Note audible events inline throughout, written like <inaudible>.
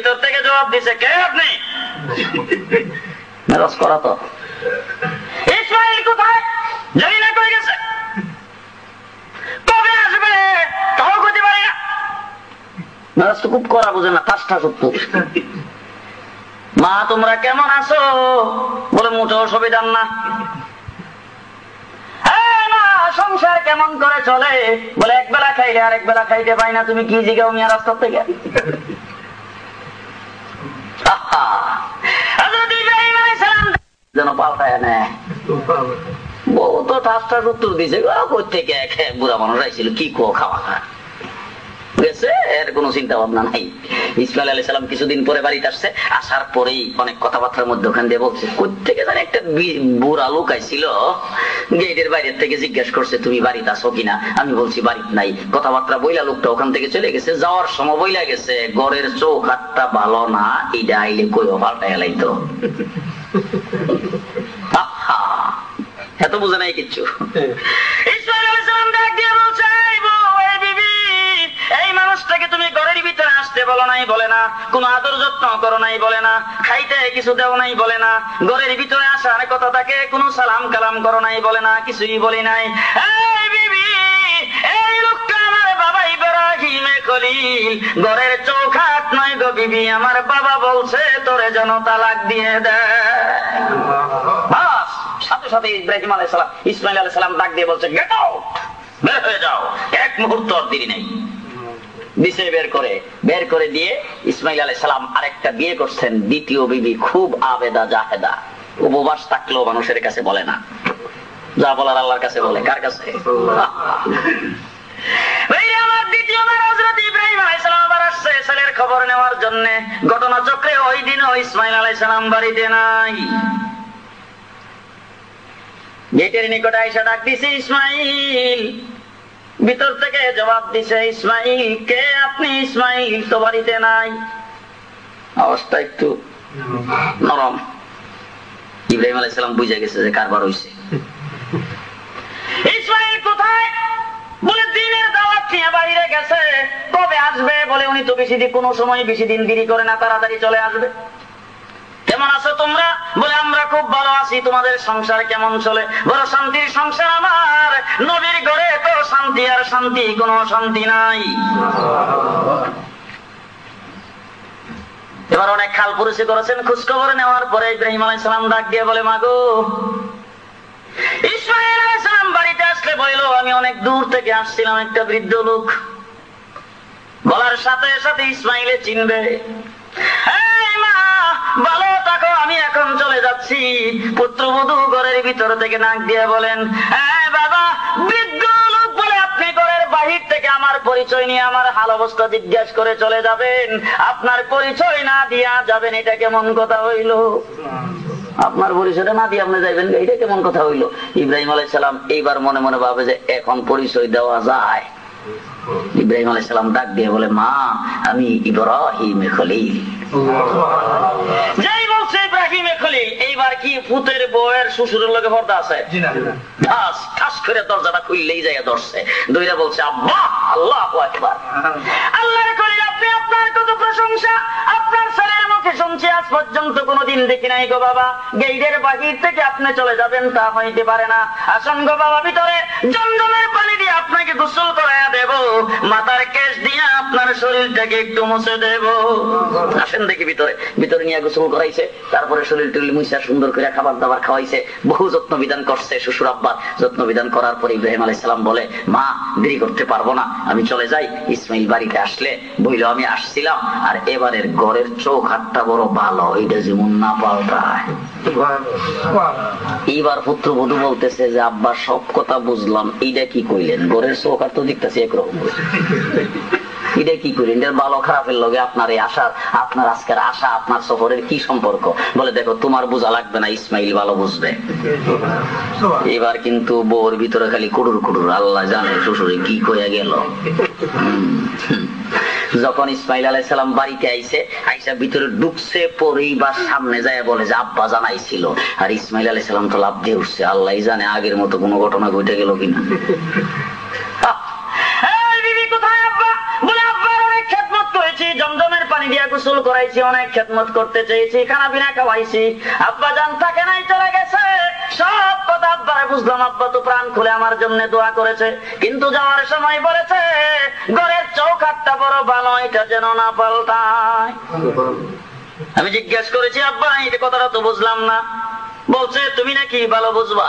ভিতর থেকে জবাব দিছে কে আপনি? মেরাজ করা তো। ইসমাইল কোথায়? জানি না কই গেছে। কবে আসবে? তাও করতে পারি না। মেরাজ তো খুব করা বুঝে না ঠাস উত্তর। মা তোমরা কেমন আছো? বলে মোটেও সুবিধার না। হ্যাঁ, সংসার কেমন করে চলে? বলে এক বেলা খাইলে আর এক বেলা খাইতে পাই না তুমি কি জিগাও মিয়া রাস্তার থেকে আহা, হযরত ইব্রাহিম আলাইহিস সালাম যেন পাল্টায় নেয় বউ তো ঠাস ঠাস উত্তর দিছে। কোথেকে বুড়া মানুষ আইছিল কি কো খাওয়া খা গেছে এর কোনো চিন্তা ভাবনা নাই। ইসমাইল আলী সালাম কিছুদিন পরে বাড়িতে আসছে আসার পরেই অনেক কথাবার্তার মধ্যে ওখান দিয়ে বলছে কোথেকে জানি একটা বুড়া লোক আইছিল গেটের বাইরের থেকে জিজ্ঞাসা করছে তুমি বাড়িতে আসো কিনা? আমি বলছি বাড়িতে নাই। কথাবার্তা বইলা লোকটা ওখান থেকে চলে গেছে যাওয়ার সময় বইলা গেছে গড়ের চৌক হাতটা ভালো না এইটা আইলে কইও পাল্টাই লাইতো? আহা, এত বুঝে নাই কিচ্ছু। ইসমাইল আলাইহিস সালাম ডাক দিয়ে বলছে "এই বউ, এই বিবি, এই মানুষটাকে তুমি ঘরের ভিতরে আসতে বলো নাই বলে না, কোন আদর যত্ন করো নাই বলে না, খাইতে কিছু দেও নাই বলে না, ঘরের ভিতরে আসার কথা তাকে কোনো সালাম কালাম করো নাই বলে না, কিছুই বলি নাই। ঘরের নয় গো বিবি, আমার বাবা বলছে, তোরে যেন তালাক দিয়ে দেয়। সাথে সাথে ইব্রাহিম ইসমাইল আলাই সালাম ডাক দিয়ে বলছে, গেট আউট, বের হয়ে যাও। এক মুহূর্ত আর দেরি নেই। দিছে বের করে। বের করে দিয়ে ইসমাইল আলাই সালাম আরেকটা বিয়ে করছেন, দ্বিতীয় বিবি খুব আবেদা, জাহেদা। উপবাস থাকলেও মানুষের কাছে বলে না। যা বলার আল্লাহর কাছে বলে। কার কাছে? ইসমাইল ভিতর থেকে জবাব দিছে ইসমাইল কে আপনি? ইসমাইল তো বাড়িতে নাই। অবস্থা একটু নরম। ইব্রাহিম আলাইসালাম বুঝে গেছে যে কারবার হইছে। <laughs> ইসমাইল কোথায়? বলে দিনের দাওয়াত নিয়ে বাইরে গেছে। কবে আসবে? বলে উনি তো বেশি দিন কোনো সময় বেশি দিন দেরি করে না তাড়াতাড়ি চলে আসবে। কেমন আছো তোমরা? বলে আমরা খুব ভালো আছি। তোমাদের সংসার কেমন চলে? বড় শান্তির সংসার আমার। নবীর ঘরে তো শান্তি আর শান্তি কোনো শান্তি নাই। এবার অনেক খাল পুরুষে করেছেন। খোঁজ খবর নেওয়ার পরে ইব্রাহিম আলাই সালাম ডাক দিয়ে বলে মাগো ইসমাইল আলাইহিস সালাম বাড়িতে আসলে বলল আমি অনেক দূর থেকে আসছিলাম একটা বৃদ্ধ লোক। বলার সাথে সাথে ইসমাইলে চিনবে। মা, ভালো থাকো, আমি এখন চলে যাচ্ছি। পুত্রবধূ ঘরের ভিতর থেকে নাক দিয়ে বলেন "এই বাবা, বৃদ্ধ লোক বলে আপনি ঘরের বাহির থেকে আমার পরিচয় নিয়ে আমার হাল অবস্থা জিজ্ঞাসা করে চলে যাবেন। আপনার পরিচয় না দিয়া যাবেন, এটা কেমন কথা হইল? আপনার পরিচয়টা না দিয়ে আপনি যাইবেন এটা কেমন কথা হইল? ইব্রাহিম আলাইসালাম এইবার মনে মনে ভাবে যে এখন পরিচয় দেওয়া যায়। ইব্রাহিম আলাইসালাম ডাক দিয়ে বলে মা আমি ইব্রাহিম খলিল। যাই বলছে ইব্রাহিম খলিল এইবার কি পুতের বউয়ের শ্বশুরের লোকে পর্দা আছে? ঠাস ঠাস করে দরজাটা খুললেই যায় ধরছে। দুইটা বলছে আব্বা আল্লাহ একবার আল্লাহর খলিল আপনি আপনার কত প্রশংসা? আপনার ছেলের মুখে শুনছি আজ পর্যন্ত কোনোদিন দেখি নাই গো বাবা। গেইটের বাহির থেকে আপনি চলে যাবেন তা হইতে পারে না। আসন গো বাবা ভিতরে। জমজমের পানি দিয়ে আপনাকে গোসল করাইয়া দেব। মাথার কেশ দিয়ে আপনার শরীরটাকে একটু মুছে দেব। আসেন দেখি ভিতরে। ভিতরে নিয়ে গোসল করাইছে, তারপরে শরীর টুলি মুছা সুন্দর করে খাবার দাবার খাওয়াইছে। বহু যত্ন বিধান করছে শ্বশুর আব্বার যত্ন বিধান করার পরে ইব্রাহিম আলাইসালাম বলে, মা, দেরি করতে পারব না। আমি চলে যাই। ইসমাইল বাড়িতে আসলে বইল, আমি আসছিলাম। আর এবারের ঘরের চোখ হাতটা বড় ভালো এটা যেমন না পাল্টায়। এইবার পুত্র বধু বলতেছে যে, আব্বা, সব কথা বুঝলাম। এইটা কি কইলেন? ঘরের চোখ আর তো দেখতেছি একরকম এটা কি করি? এটার ভালো খারাপের লগে আপনার এই আপনার আজকের আশা, আপনার সফরের কি সম্পর্ক? বলে দেখো, তোমার বোঝা লাগবে না, ইসমাইল ভালো বুঝবে। এবার কিন্তু বউর ভিতরে খালি কুড়ুর কুড়ুর, আল্লাহ জানে শ্বশুরে কি কইয়া গেল। যখন ইসমাইল আলাই সালাম বাড়িতে আইছে, আইসা ভিতরে পরেই বা সামনে যায় বলে যে, আব্বা জানাইছিল। আর ইসমাইল আলাই সালাম তো লাভ দিয়ে উঠছে আল্লাহ জানে আগের মতো কোনো ঘটনা ঘটে গেল কিনা। করেছি জমজমের পানি গোসল করাইছি, অনেক খেদমত করতে চেয়েছি, খানা খাওয়াইছি। আব্বা জান থাকে নাই, চলে গেছে। সব কথা আব্বারে বুঝলাম, আব্বা তো প্রাণ খুলে আমার জন্য দোয়া করেছে। কিন্তু যাওয়ার সময় বলেছে, ঘরের চৌকাটটা বড় ভালো, এটা যেন না পাল্টায়। আমি জিজ্ঞেস করেছি, আব্বা, এই কথাটা তো বুঝলাম না। বলছে, তুমি নাকি ভালো বুঝবা?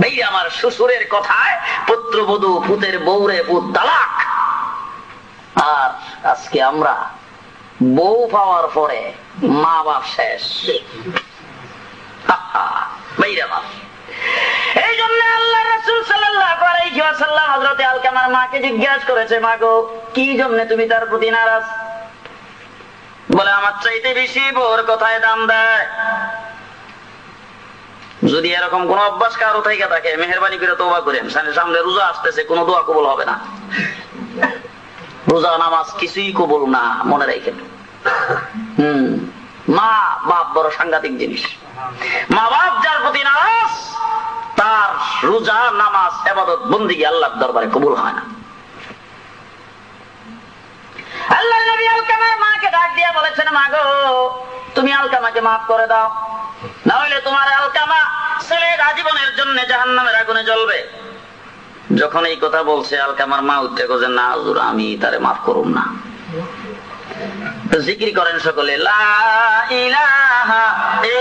ভাই, আমার শ্বশুরের কথায় পুত্রবধূ, পুতের বউরে পুত তালাক। আর আজকে আমরা বউ পাওয়ার পরে মা বাপ। শেষ এই জন্য আল্লাহ রসুল সাল্লাম হজরতে আলকামার মাকে জিজ্ঞাসা করেছে, মা গো, কি জন্য তুমি তার প্রতি নারাজ? বলে, আমার চাইতে বেশি বউর কথায় দাম দেয়। যদি এরকম কোন অভ্যাস কারও থেকে থাকে, মেহরবানি করে তোবা করেন সামনে রোজা আসতেছে, কোনো দোয়া কবল হবে না। রোজা, নামাজ কিছুই কবল না, মনে রাখেন। হম, মা বাপ বড় সাংঘাতিক জিনিস। মা বাপ যার প্রতি নারাজ, তার রোজা, নামাজ, এবাদত, বন্দিগি আল্লাহর দরবারে কবুল হয় না। আল্লাহ নবী আলকামার মাকে ডাক দিয়া বলেছেন তুমি আলকামাকে মাফ করে দাও। না হলে তোমার আলকামা আজীবনের জন্য জাহান নামের আগুনে জ্বলবে। যখন এই কথা বলছে, আলকামার মা উঠতে না আমি তারে মাফ না। জিক্রি করেন সকলে, লা ইলাহা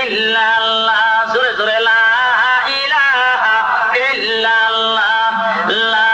ইল্লাল্লাহ। লা ইলাহা ইল্লাল্লাহ। লা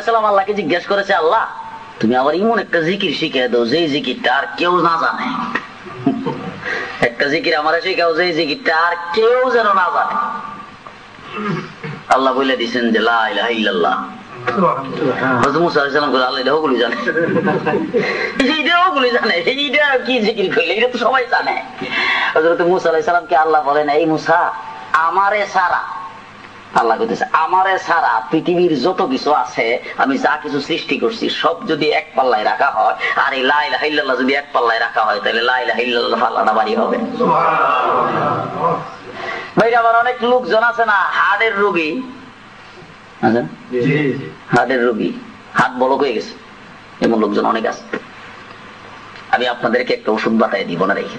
তো আলাইসালাম আল্লাহকে জিজ্ঞেস করেছে আল্লাহ তুমি আবার ইমন একটা জিকির শিখে দাও যে জিকিরটা আর কেউ না জানে। <laughs> একটা জিকির আমার শিখাও যে জিকিরটা আর কেউ যেন না জানে। আল্লাহ বলে দিচ্ছেন যে লা ইলাহা মুসা আলাইহিস সালাম বলে, আল্লাহ এটাও গুলি জানে। <laughs> <laughs> এই যে জানে। এইটা কি জিকির করলে? সবাই জানে। হযরত মুসা আলাইহিস সালামকে আল্লাহ বলেন এই মুসা আমারে সারা আল্লাহ কইতেছে আমারে সারা পৃথিবীর যত কিছু আছে আমি যা কিছু সৃষ্টি করছি সব যদি এক পাল্লায় রাখা হয় আর এই লাইলা হাইল্লাহ যদি এক পাল্লায় রাখা হয় তাহলে লাইলা হাইল্লাহ পাল্লাটা বাড়ি হবে। ভাই আমার অনেক লোকজন আছে না হার্টের রোগী? হার্টের রোগী। হাত বলক হয়ে গেছে। এমন লোকজন অনেক আছে। আমি আপনাদেরকে একটা ওষুধ বাতায় দিব না রেখে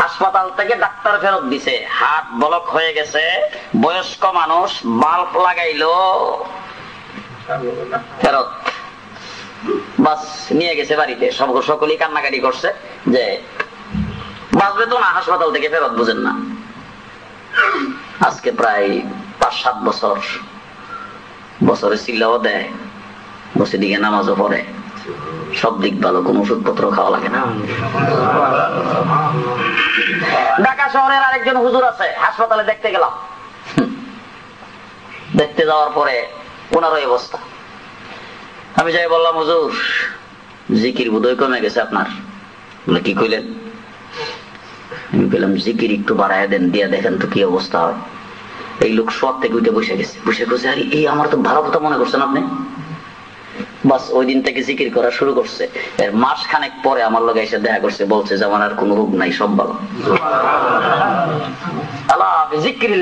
হাসপাতাল থেকে ডাক্তার ফেরত দিছে। হাত বলক হয়ে গেছে, বয়স্ক মানুষ, বাল্ব লাগাইলো, ফেরত। বাস নিয়ে গেছে বাড়িতে। সব সকলেই কান্নাকাটি করছে যে, বাঁচবে তো না, হাসপাতাল থেকে ফেরত বুঝেন না। আজকে প্রায় পাঁচ, সাত বছর বছরে চিল্লাও দেয়, বসে দিকে নামাজও পড়ে। সব দিক ভালো, কোন ওষুধপত্র খাওয়া লাগে না। ঢাকা শহরের আরেকজন হুজুর আছে, হাসপাতালে দেখতে গেলাম। দেখতে যাওয়ার পরে ওনার ওই অবস্থা। আমি যাই বললাম, হুজুর, জিকির বোধহয় কমে গেছে আপনার। বলে, কি কইলেন? আমি বললাম জিকির একটু বাড়ায় দেন, দিয়া দেখেন তো কি অবস্থা হয়। এই লোক সব থেকে উঠে বসে গেছে। বসে বসে, আরে, এই আমার তো ভালো কথা মনে করছেন আপনি। বাস ওই দিন থেকে জিকির করা শুরু করছে। এর মাস খানেক পরে আমার লোক এসে দেখা করছে, বলছে যে আমার আর কোনো রোগ নাই, সব ভালো। ব্যক্তি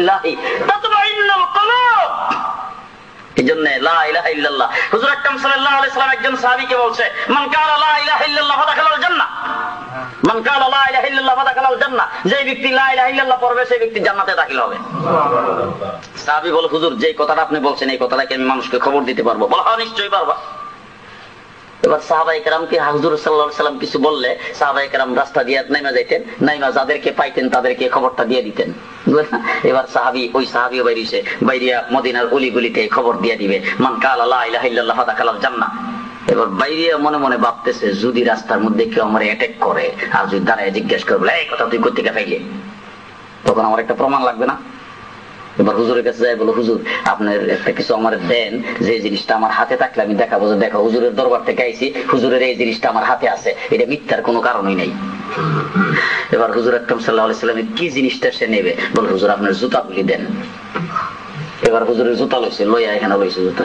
পড়বে, সেই ব্যক্তি হবে। হুজুর কথাটা আপনি বলছেন, এই কথাটা কি আমি মানুষকে খবর দিতে পারব। বলা হ্যাঁ নিশ্চয়ই পারবা। এবার সাহাবাই কেরামকে হাজুর সাল্লাহ সাল্লাম কিছু বললে সাহাবাই কেরাম রাস্তা দিয়ে নাইমা যাইতেন, নাইমা যাদেরকে পাইতেন তাদেরকে খবরটা দিয়ে দিতেন। এবার সাহাবি, ওই সাহাবিও বাইরিছে বাইরিয়া মদিনার অলি গলিতে খবর দিয়ে দিবে, মান কাল আল্লাহ ইলাহা ইল্লাল্লাহ ফাদাখালাল জান্নাহ। এবার বাইরিয়া মনে মনে ভাবতেছে, যদি রাস্তার মধ্যে কেউ আমার অ্যাটাক করে, আর যদি দাঁড়ায় জিজ্ঞেস করবে এই কথা তুই কোথেকে পাইলে? তখন আমার একটা প্রমাণ লাগবে না? এবার হুজুরের কাছে যাই, বলো, হুজুর, আপনার একটা কিছু আমার দেন, যে জিনিসটা আমার হাতে থাকলে আমি দেখাবো যে, দেখো, হুজুরের দরবার থেকে আইছি, হুজুরের এই জিনিসটা আমার হাতে আছে। এটা মিথ্যার কোনো কারণই নাই। এবার হুজুর আকরম সাল্লাহ সাল্লামের কি জিনিসটা সে নেবে? বলে, হুজুর, আপনার জুতাগুলি দেন। এবার হুজুরের জুতা লইছে, লইয়া এখানে লইছে জুতা।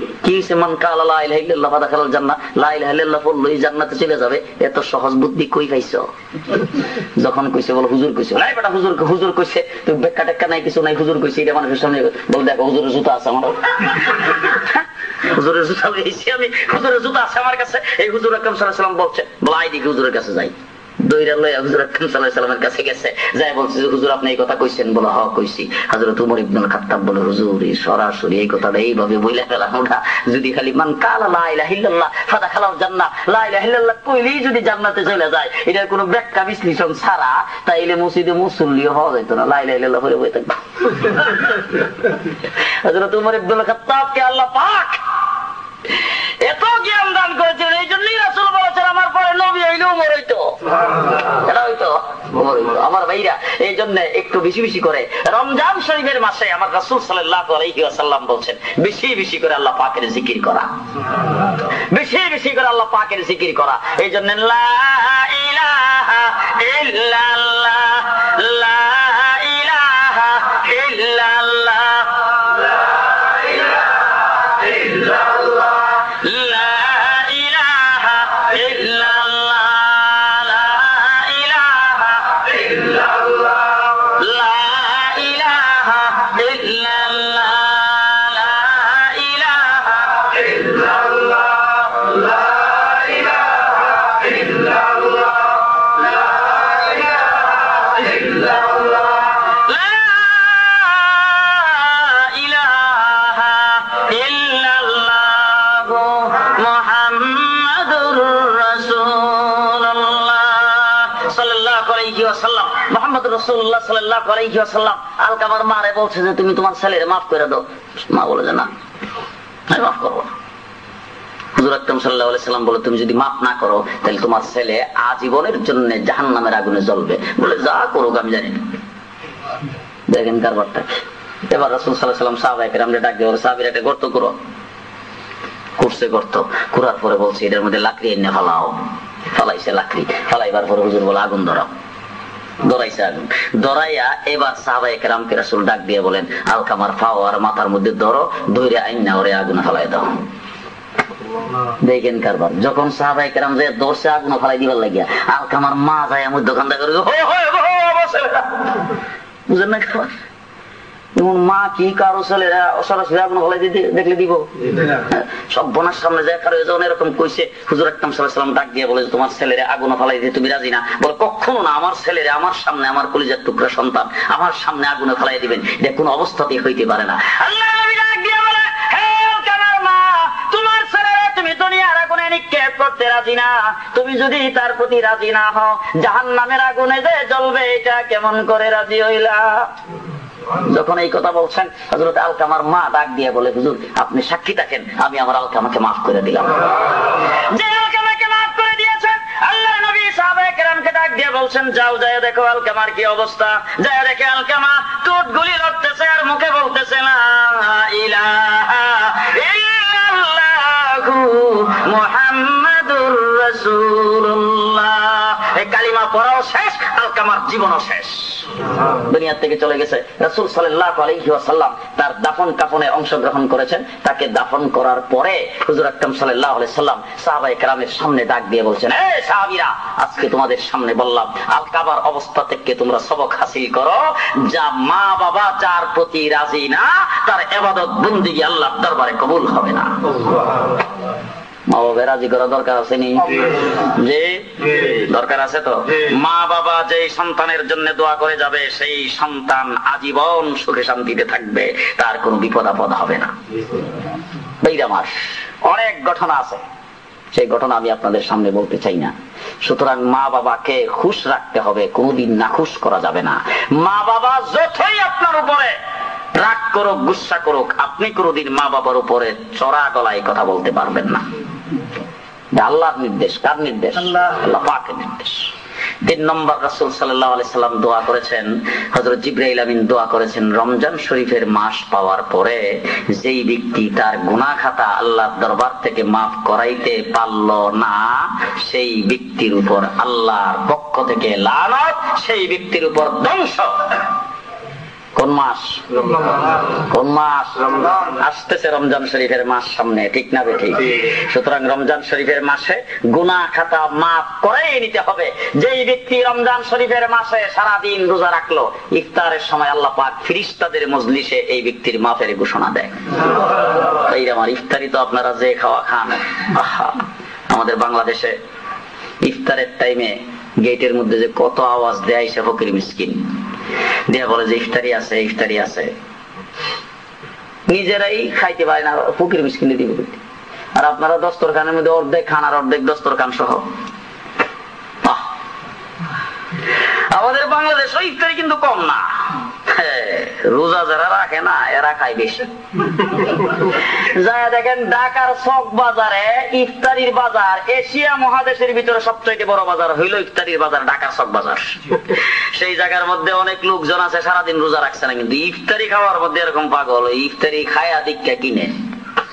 যখন কইছে, বল, হুজুর কইছে হুজুর হুজুর কইছে তুই বেক্কা টেক্কা নাই, কিছু নাই, হুজুর কইছে, এটা মানুষের বল, দেখো, হুজুরের জুতা আছে আমার। হুজুরের জুতা আমি, হুজুরের জুতা আছে আমার কাছে। এই হুজুর আকরাম সাল্লাল্লাহু বলছে, বল আই দিকে হুজুরের কাছে যাই। দইরা লইয়া হুজুর আকরাম সাল্লাল্লাহু আলাইহি কাছে গেছে। যাই বলছে হুজুর, আপনি এই কথা কইছেন? বলে হ কইছি। হযরত উমর ইবনুল খাত্তাব বলে, হুজুর, এই সরাসরি এই কথাটা এইভাবে বইলা ফেলাম ওটা যদি খালি কালা লা ইলাহা ইল্লাল্লাহ ফাদা খালাও জান্নাহ, লা ইলাহা ইল্লাল্লাহ কইলেই যদি জান্নাতে চলে যায়, এটার কোনো ব্যাখ্যা বিশ্লেষণ ছাড়া তাইলে মসজিদে মুসল্লিও হওয়া যেত না। লা ইলাহা বই থাকব। <laughs> হযরত উমর ইবনুল খাত্তাবকে আল্লাহ পাক এত জ্ঞান দান করেছিলেন এই জন্যই পরে নবী হইলে উমর হইতো। এটা হইতো? উমর হইতো। আমার ভাইরা এই জন্য একটু বেশি বেশি করে রমজান শরীফের মাসে আমার রাসুল সাল্লাহ বলছেন বেশি বেশি করে আল্লাহ পাকের জিকির করা। বেশি বেশি করে আল্লাহ পাকের জিকির করা। এই জন্য ইলাহা ইল্লাল্লাহ লা ইলাহা ইল্লাল্লাহ ওয়াসাল্লাম আলকামার মারে বলছে যে, তুমি তোমার ছেলের মাফ করে দাও। মা বলে যে, না, আমি মাফ করব না। আজীবনের জন্য জাহান্নামের আগুনে জ্বলবে। বলে, যা করুক, আমি জানি দেখেন কারবারটা এবার রাসূল আমরা ডাক সাহাবীরা একটা গর্ত করো। করছে গর্ত। করার পরে বলছে, এটার মধ্যে লাকড়ি এনে ফালাও। ফালাইছে লাকড়ি। ফালাইবার পরে হুজুর বলে, আগুন ধরাও। দরাইছে আগুন দরাইয়া এবার সাহাবাই কেরামকে রাসুল ডাক দিয়ে বলেন আলকামার ফাওয়ার মাথার মধ্যে ধরো ধৈরে আইন না ওরে আগুন ফালাই দাও দেখেন কারবার যখন সাহাবাই কেরাম যে দর্শে আগুন ফালাই দিবার লাগিয়া আলকামার মা যায় আমি দোকানদার করে। বুঝেন না কারবার যেমন মা কি কারও দিতে দেখলে দিব? সামনে যায়, কারও যখন এরকম কইছে, হুজুর ডাক দিয়ে বলে তোমার আগুন ফলাই দিতে, তুমি রাজি না? বলে, কখনো না, আমার আমার সামনে আমার কলিজার টুকরা সন্তান আমার সামনে আগুনে ফলাই দিবেন। এটা কোনো অবস্থাতেই হইতে পারে না। দিয়ে রাজি না। তুমি যদি তার প্রতি রাজি না হও জাহান নামের আগুনে যে জ্বলবে, এটা কেমন করে রাজি হইলা? যখন এই কথা বলছেন হজরত আলকামার মা ডাক দিয়ে বলে, হুজুর, আপনি সাক্ষী থাকেন, আমি আমার আলকামাকে মাফ করে দিলাম। অবস্থা। দেখে গুলি আর মুখে মুহাম্মাদুর এই কালিমা পড়াও শেষ জীবনও শেষ। থেকে চলে গেছে তার দাফন কাফনে অংশগ্রহণ করেছেন। তাকে দাফন করার পরে হুজুর আকরম সাল্লাম সাহাবাই কালামের সামনে ডাক দিয়ে বলছেন আজকে তোমাদের সামনে বললাম, আল কাবার অবস্থা থেকে তোমরা সবক হাসিল করো। যা মা বাবা যার প্রতি রাজি না, তার এবাদত বন্দি আল্লাহ দরবারে কবুল হবে না। থাকবে। তার বিপদ আপদ হবে না। অনেক ঘটনা আছে। সেই ঘটনা আমি আপনাদের সামনে বলতে চাই না। সুতরাং মা বাবাকে খুশ রাখতে হবে, কোনোদিন না খুশ করা যাবে না। মা বাবা যতই আপনার উপরে রাগ করুক, গুসা করুক, আপনি কোনোদিন মা বাবার উপরে চড়া গলায় কথা বলতে পারবেন না। আল্লাহর নির্দেশ কার নির্দেশ? আল্লাহ। পাকের নির্দেশ। তিন নম্বর রাসুল সাল্লাম দোয়া করেছেন হজরত জিব্রাইল আমিন দোয়া করেছেন রমজান শরীফের মাস পাওয়ার পরে যেই ব্যক্তি তার গুনা খাতা আল্লাহর দরবার থেকে মাফ করাইতে পারল না সেই ব্যক্তির উপর আল্লাহর পক্ষ থেকে লালত সেই ব্যক্তির উপর ধ্বংস। কোন মাস? কোন মাস? আসতেছে রমজান শরীফের মাস সামনে, ঠিক না ঠিক? সুতরাং রমজান শরীফের মাসে গুনা খাতা মাফ করে নিতে হবে। যেই ব্যক্তি রমজান শরীফের মাসে রোজা রাখল, ইফতারের সময় আল্লাহ পাক ফিরিস্তাদের মজলিসে এই ব্যক্তির মাফের ঘোষণা দেয়। এই আমার ইফতারি তো আপনারা যে খাওয়া খান আমাদের বাংলাদেশে ইফতারের টাইমে গেটের মধ্যে যে কত আওয়াজ দেয় সে ফকির মিসকিন। দিয়া বলে যে, ইফতারি আছে ইফতারি আছে। নিজেরাই খাইতে পারে না ফকির মিসকিনে দিব আর আপনারা দস্তরখানের মধ্যে অর্ধেক খান আর অর্ধেক দস্তরখান সহ আমাদের বাংলাদেশ ইফতারি কিন্তু কম না। রোজা যারা রাখে না, এরা খায় বেশি। যা দেখেন, ঢাকার চক বাজারে ইফতারির বাজার, এশিয়া মহাদেশের ভিতরে সবচেয়ে বড় বাজার হইল ইফতারির বাজার, ঢাকার চক বাজার। সেই জায়গার মধ্যে অনেক লোকজন আছে, সারাদিন রোজা রাখছে না, কিন্তু ইফতারি খাওয়ার মধ্যে এরকম পাগল, ইফতারি খায়া দীক্ষা কিনে।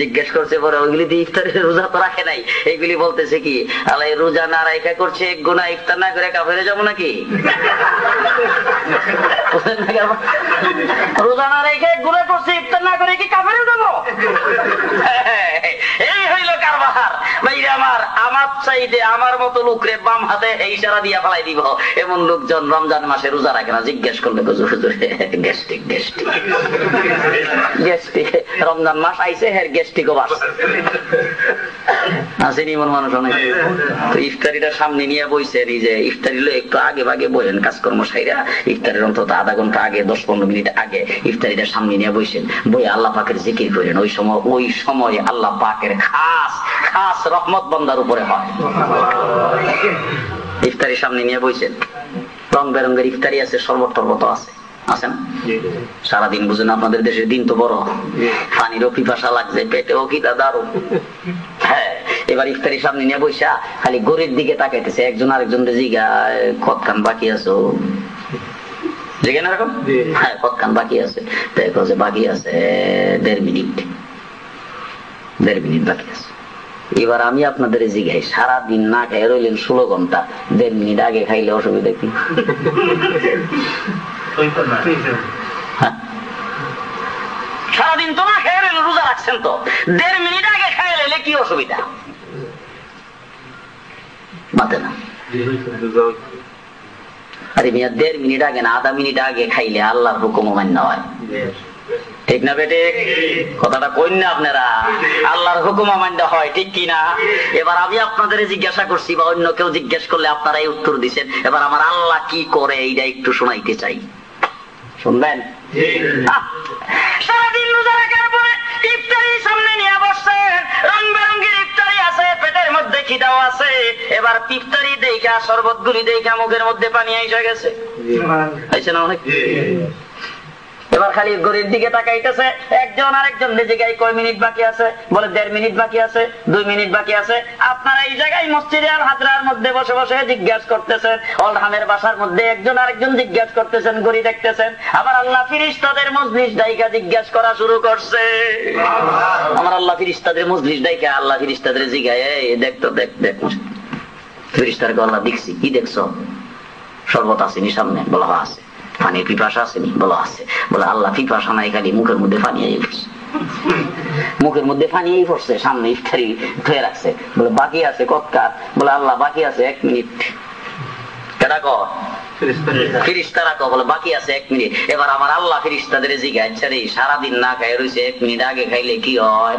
জিজ্ঞেস করছে পরে ওইগুলি দিয়ে ইফতারের রোজা তো রাখে নাই এইগুলি বলতেছে কি আল্লাহ রোজা না রাখা করছে গুণা ইফতার না করে কাফেরে যাব নাকি রোজা না রেখে গুণা করছে ইফতার না করে কি কাফেরে যাব এই হইল কারবার ভাইরে আমার আমার চাইতে আমার মতো লোকরে বাম হাতে এই ইশারা দিয়া ফেলাই দিব এমন লোকজন রমজান মাসে রোজা রাখে না জিজ্ঞেস করলে হুজুর গ্যাস্ট্রিক গ্যাস্ট্রিক গ্যাস্ট্রিক রমজান মাস আইসে হের গ্যাস্ট্রিকও বাস। <laughs> মন মানুষ অনেক। তো ইফতারিটা সামনে নিয়ে বইছে নিজে ইফতারি একটু আগে ভাগে বইলেন কাজকর্ম সাইরা। ইফতারের অন্তত আধা ঘণ্টা আগে দশ পনেরো মিনিট আগে ইফতারিটা সামনে নিয়ে বইছেন। বই আল্লাহ পাকের জিকির করেন ওই সময় ওই সময় আল্লাহ পাকের খাস খাস রহমত বন্দার উপরে হয়। ইফতারি সামনে নিয়ে বইছেন। রং বেরঙ্গের ইফতারি আছে টরবত আছে। আছেন? সারাদিন বুঝেন আপনাদের দেশের দিন তো বড়। পানিরও পিপাসা লাগছে পেটেও কি দাদারও হ্যাঁ এবার ইফতারি সামনে নিয়ে বৈশা খালি গরির দিকে তাকাইতেছে একজন আরেকজন জিগা কতখান বাকি আছো জিগেন এরকম? হ্যাঁ কতখান বাকি আছে? দেখো যে বাকি আছে দেড় মিনিট। দেড় মিনিট বাকি আছে। এবার আমি আপনাদের জিগাই সারা দিন না খাই রইলেন ষোলো ঘণ্টা। দেড় মিনিট আগে খাইলে অসুবিধা কি? সারাদিন তো না খেয়ে রোজা রাখছেন তো। দেড় মিনিট আগে খাই লাইলে কি অসুবিধা? হয়। আপনারা। হয় জিজ্ঞাসা করছি বা অন্য কেউ জিজ্ঞেস করলে আপনারাই উত্তর দিচ্ছেন এবার আমার আল্লাহ কি করে, এইটা একটু শোনাইতে চাই। শুনবেন সারাদিন রোজা রাখার পরে ইফতারি সামনে নিয়ে বসছেন। রং বেরঙ্গের ইফতারি আছে পেটের মধ্যে খিদাও আছে। এবার ইফতারি দেখা শরবত গুলি দেখা মুখের মধ্যে পানি আইসা গেছে। আইসে না অনেক? এবার খালি গরির দিকে তাকাইতেছে, একজন আরেকজন নিজেকে কয় মিনিট বাকি আছে? বলে দেড় মিনিট বাকি আছে, দুই মিনিট বাকি আছে। আপনারা এই জায়গায় মসজিদে আর হাজরার মধ্যে বসে বসে জিজ্ঞাসা করতেছেন অলহামের বাসার মধ্যে একজন আরেকজন জিজ্ঞাসা করতেছেন, গড়ি দেখতেছেন। আবার আল্লাহ ফিরিস্তাদের মজলিস ডাইকা জিজ্ঞাসা করা শুরু করছে। আমার আল্লাহ ফিরিস্তাদের মজলিস ডাইকা, আল্লাহ ফিরিস্তাদের জিগায়, এই দেখতো দেখ দেখ। ফিরিস্তার আল্লাহ দেখছি, কি দেখছ? শরবত আসেনি সামনে? বলা আছে। পানির পিপাসা আসেনি বলা, আছে। বলে, আল্লাহ পিপাসা নাই, খালি মুখের মধ্যে পানি আই পড়ছে। মুখের মধ্যে পানি এই পড়ছে, সামনে ইফতারি ধুয়ে রাখছে। বলে, বাকি আছে কতকার বলে, আল্লাহ, বাকি আছে, এক মিনিট। সারাদিন না খাই রয়েছে, এক মিনিট আগে খাইলে কি হয়?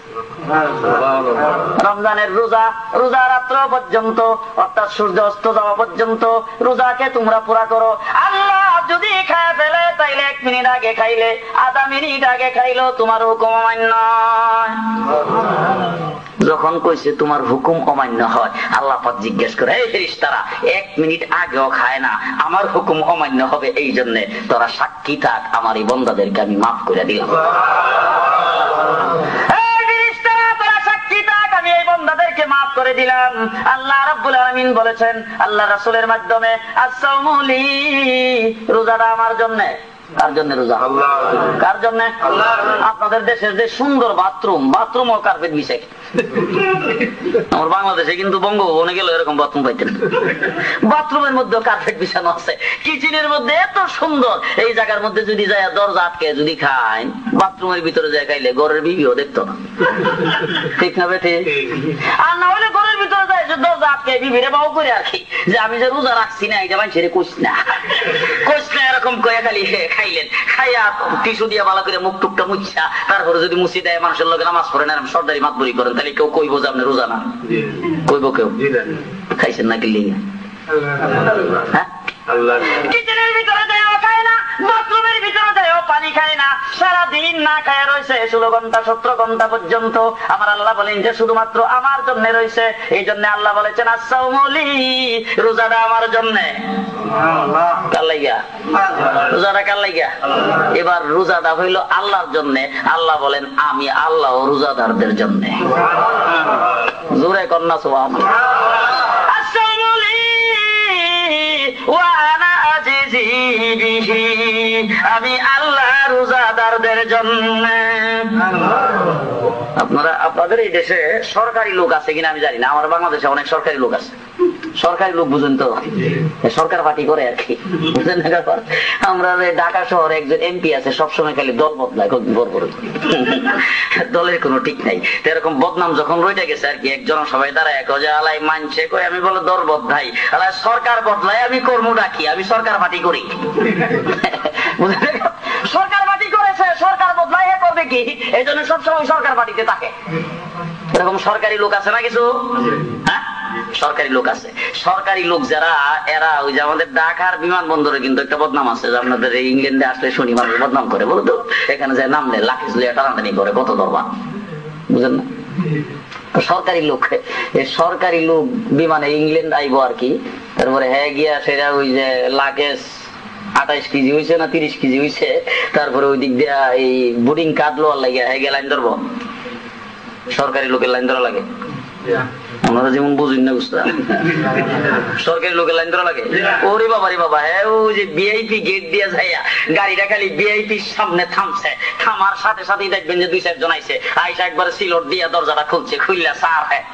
রমজানের রোজা রোজা রাত্র পর্যন্ত অর্থাৎ সূর্য অস্ত যাওয়া পর্যন্ত রোজাকে তোমরা পুরা করো। আল্লাহ যদি খায় ফেলে তাইলে এক মিনিট আগে খাইলে আধা মিনিট আগে খাইলো তোমার হুকুম অমান্য যখন কইছে তোমার হুকুম অমান্য হয় আল্লাহ পাক জিজ্ঞেস করে এই ফেরিস্তারা এক মিনিট আগেও খায় না আমার হুকুম অমান্য হবে এই জন্য তোরা সাক্ষী থাক আমার এই বন্দাদেরকে আমি মাফ করে দিলাম। করে দিলাম। আল্লাহ রাব্বুল আলামিন বলেছেন আল্লাহ রাসূলের মাধ্যমে আসসালামুলি রোজাটা আমার জন্য। কার জন্য রোজা? কার জন্য? আপনাদের দেশের যে সুন্দর বাথরুম বাথরুম ও কার্পেট বিছাই আমার বাংলাদেশে কিন্তু বঙ্গভবনে গেলে এরকম বাথরুম পাইতেন বাথরুমের মধ্যে কার্পেট বিছানো আছে। কিচেনের মধ্যে এত সুন্দর। এই জায়গার মধ্যে যদি যায় দরজা আটকে যদি খাই বাথরুমের ভিতরে যায় খাইলে ঘরের বিবিও দেখতো না। ঠিক না বেঠে? আর না হলে ঘরের ভিতরে যায় যে দরজা বিবিরে বাউ করে আর কি যে আমি যে রোজা রাখছি না এটা মানুষের কইস না। কইস না এরকম কয়ে খালি খাইলেন। খাইয়া টিসু দিয়ে ভালো করে মুখ টুকটা তারপরে যদি মুছি দেয় মানুষের লোক নামাজ পড়েন এরকম সর্দারি বুড়ি করেন তাহলে কেউ কইবো যে আপনি রোজা না। কইব কেউ। খাইছেন না কি হ্যাঁ? কিচেনের ভিতরে খায় না বাথরুমের ভিতরে দেয় পানি খায় না। না খায় রয়েছে ষোলো ঘণ্টা সতেরো ঘণ্টা পর্যন্ত। আমার আল্লাহ বলেন যে শুধুমাত্র আমার জন্য রয়েছে। এই জন্য আল্লাহ বলেছেন আসাউমলি রোজাটা আমার জন্য। রোজাটা কার লাগিয়া? এবার রোজাটা হইল আল্লাহর জন্য। আল্লাহ বলেন আমি আল্লাহ ও রোজাদারদের জন্য। জোরে কন্যা আমি আল্লাহ রোজাদারদের জন্য। আপনারা, আপনাদের এই দেশে সরকারি লোক আছে কিনা আমি জানি না। আমার বাংলাদেশে অনেক সরকারি লোক আছে। সরকারি লোক বুঝেন তো? সরকার পার্টি করে আর কি। বুঝেন না আমরা ঢাকা শহরে একজন এমপি আছে সবসময় খালি দল বদলায় বড় বড়। দলের কোনো ঠিক নাই। এরকম বদনাম যখন রইতে গেছে আর কি একজন সবাই দাঁড়ায় আলাই মানছে কই আমি বলে দল বদলাই। আলাই সরকার বদলাই আমি কর্ম ডাকি আমি সরকার পার্টি করি। বুঝলেন? সরকার পার্টি করেছে সরকার বদলাই হে করবে কি? এই জন্য সবসময় সরকার পার্টিতে থাকে। এরকম সরকারি লোক আছে না কিছু? হ্যাঁ? সরকারি লোক আছে। সরকারি লোক যারা, এরা ওই যে আমাদের ঢাকার বিমানবন্দরে কিন্তু একটা বদনাম আছে যে আপনাদের এই ইংল্যান্ডে আসলে শনি মানুষ বদনাম করে বলো তো। এখানে যে নামলে লাখিস লিয়া টানাটানি করে, কত দরবার। বুঝেন না? সরকারি লোক সরকারি লোক বিমানে ইংল্যান্ড আইবো আর কি, তারপরে হ্যাঁ গিয়া সেটা ওই যে লাগেজ আঠাইশ কেজি হয়েছে না তিরিশ কেজি হয়েছে তারপরে ওই দিক দিয়া এই বোর্ডিং কার্ড লোয়ার লাগিয়া হ্যাঁ গিয়ে লাইন ধরবো। সরকারি লোকের লাইন ধরা লাগে। আপনারা যেমন বুঝুন না বুঝতে সরকারি লোকের লাইন ধরা লাগে। ওরে বাবা রে বাবা হ্যাঁ ওই যে বিআইপি গেট দিয়ে যাইয়া গাড়িটা খালি বিআইপি সামনে থামছে। থামার সাথে সাথেই দেখবেন যে দুই চারজন আইছে। আইসা একবারে সিলট দিয়া দরজাটা খুলছে খুললা সার হ্যাঁ।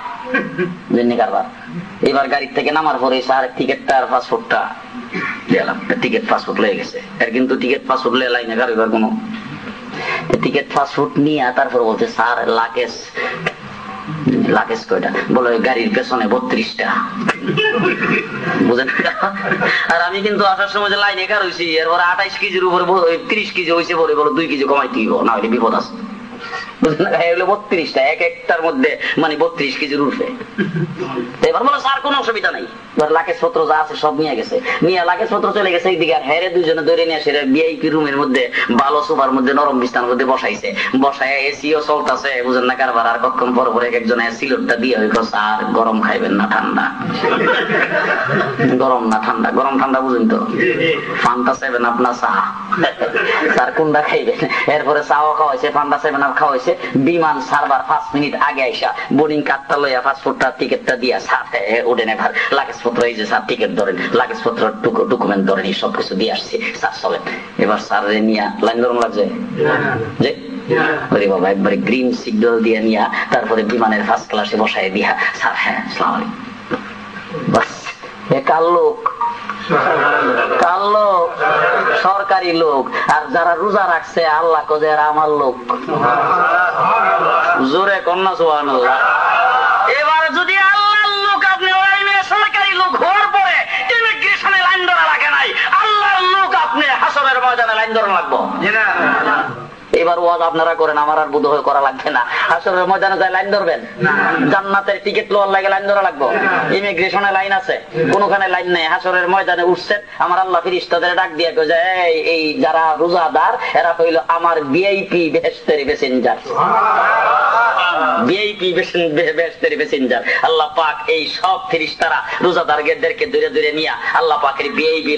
এবার গাড়ি থেকে নামার পরে স্যার টিকিটটা আর পাসপোর্টটা দিলাম টিকিট পাসপোর্ট লয়ে গেছে। এর কিন্তু টিকিট পাসপোর্ট লয়ে লাইনে গাড়ি কোনো টিকিট পাসপোর্ট নিয়ে তারপর বলছে, স্যার লাগেজ লাগেজ কয়টা? বলে গাড়ির পেছনে বত্রিশটা। বুঝেন? আর আমি কিন্তু আসার সময় যে লাইনে কার হয়েছি এরপরে আঠাইশ কেজির উপরে ত্রিশ কেজি হয়েছে বলে বলো, দুই কেজি কমাই দিব না বিপদ আছে। মধ্যে মানে বত্রিশ কেজির উঠবে। এবার বলো, স্যার, কোনো অসুবিধা নাই। এবার লাকেশ পত্র যা আছে সব নিয়ে গেছে। নিয়ে লাকেশ পত্র চলে গেছে এইদিকে, আর হেরে দুজনে ধরে নিয়ে আসে বিআইপি রুমের মধ্যে, ভালো সোফার মধ্যে, নরম বিস্তার মধ্যে বসাইছে। বসায় চলতেছে, বুঝেন না কারবার, আর পর পরে একজন সিলটটা দিয়ে গরম খাইবেন না ঠান্ডা। গরম না ঠান্ডা, গরম ঠান্ডা বুঝেন তো। ফান্টা সেভেন আপনার চা। স্যার, কোনটা খাইবেন? এরপরে চাও খাওয়াইছে ফান্টা সেভেন আপ খাওয়াইছে বিমান সারবার পাঁচ মিনিট আগে আইসা বোর্ডিং কার্ডটা লইয়া পাসপোর্টটা টিকিটটা দিয়া স্যার উঠেন এবার লাগেজ পত্র এই যে স্যার টিকিট ধরেন লাগেজ পত্র ডকুমেন্ট ধরেন এই সব কিছু দিয়ে আসছি স্যার চলেন। এবার স্যার নিয়া লাইন ধরুন লাগছে? যে? ওরে বাবা একবারে গ্রিন সিগন্যাল দিয়ে নিয়া তারপরে বিমানের ফার্স্ট ক্লাসে বসায় দিয়া স্যার হ্যাঁ সালাম আলাইকুম। বাস এ কাল লোক। লোক? সরকারি লোক। আর যারা রোজা রাখছে, আল্লাহ কোজে আমার লোক। জোরে কন্যা সোহান এবার যদি আল্লাহর লোক আপনি সরকারি লোক হওয়ার পরে ইমিগ্রেশনে লাইন ধরা লাগে নাই, আল্লাহর লোক আপনি হাসরের ময়দানে লাইন ধরা লাগবো। এবার ওয়াজ আপনারা করেন আমার আর বোধ হয়ে করা লাগবে না। আসলে ময়দানে যায় লাইন ধরবেন? জান্নাতের টিকিট লোয়ার লাগে লাইন ধরা লাগবো? ইমিগ্রেশনে লাইন আছে কোনখানে লাইন নেই। হাসরের ময়দানে উঠছেন আমার আল্লাহ ফিরিস্তাদের ডাক দিয়ে কে যে এই যারা রোজাদার এরা হইল আমার ভিআইপি বেহেস্তের প্যাসেঞ্জার ভিআইপি বেহেস্তের প্যাসেঞ্জার আল্লাহ পাক এই সব রোজাদারদেরকে নিয়ে আল্লাহ পাকের ভিআইপি